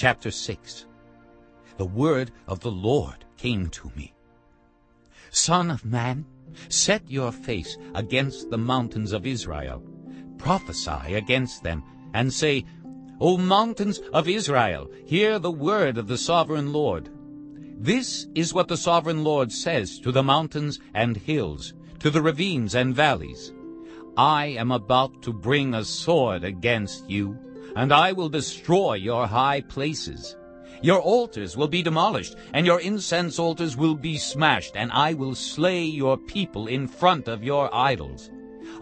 Chapter 6 The word of the Lord came to me. Son of man, set your face against the mountains of Israel. Prophesy against them, and say, O mountains of Israel, hear the word of the sovereign Lord. This is what the sovereign Lord says to the mountains and hills, to the ravines and valleys. I am about to bring a sword against you, and I will destroy your high places. Your altars will be demolished, and your incense altars will be smashed, and I will slay your people in front of your idols.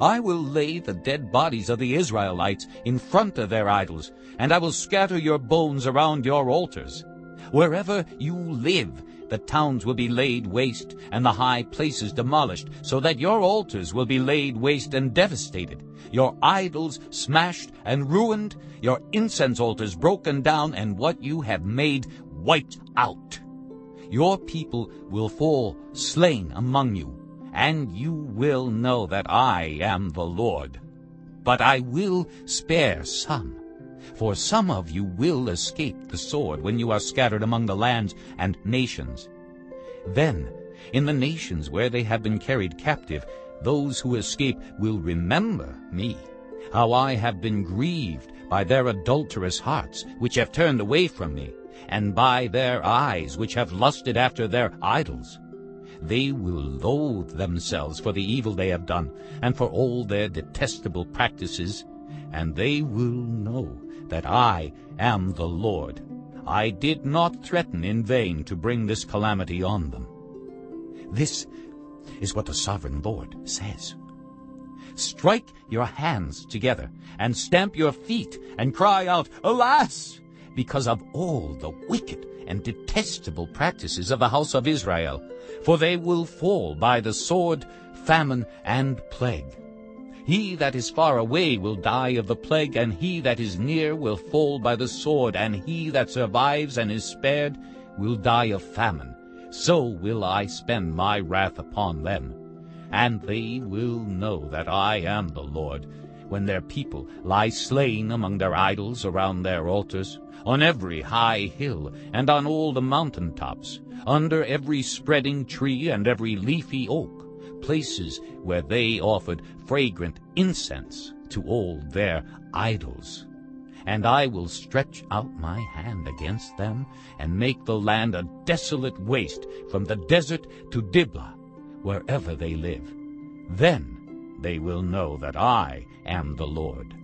I will lay the dead bodies of the Israelites in front of their idols, and I will scatter your bones around your altars. Wherever you live, the towns will be laid waste, and the high places demolished, so that your altars will be laid waste and devastated, your idols smashed and ruined, your incense altars broken down, and what you have made wiped out. Your people will fall slain among you, and you will know that I am the Lord. But I will spare some, for some of you will escape the sword when you are scattered among the lands and nations. Then, in the nations where they have been carried captive, those who escape will remember me, how I have been grieved by their adulterous hearts, which have turned away from me, and by their eyes, which have lusted after their idols. They will loathe themselves for the evil they have done, and for all their detestable practices, and they will know that I am the Lord. I did not threaten in vain to bring this calamity on them. This is what the sovereign Lord says. Strike your hands together, and stamp your feet, and cry out, Alas! because of all the wicked and detestable practices of the house of Israel, for they will fall by the sword, famine, and plague. He that is far away will die of the plague, and he that is near will fall by the sword, and he that survives and is spared will die of famine. So will I spend my wrath upon them. And they will know that I am the Lord, when their people lie slain among their idols around their altars, on every high hill, and on all the mountain tops, under every spreading tree and every leafy oak, places where they offered fragrant incense to all their idols. And I will stretch out my hand against them, and make the land a desolate waste from the desert to Diblah, wherever they live. Then they will know that I am the Lord.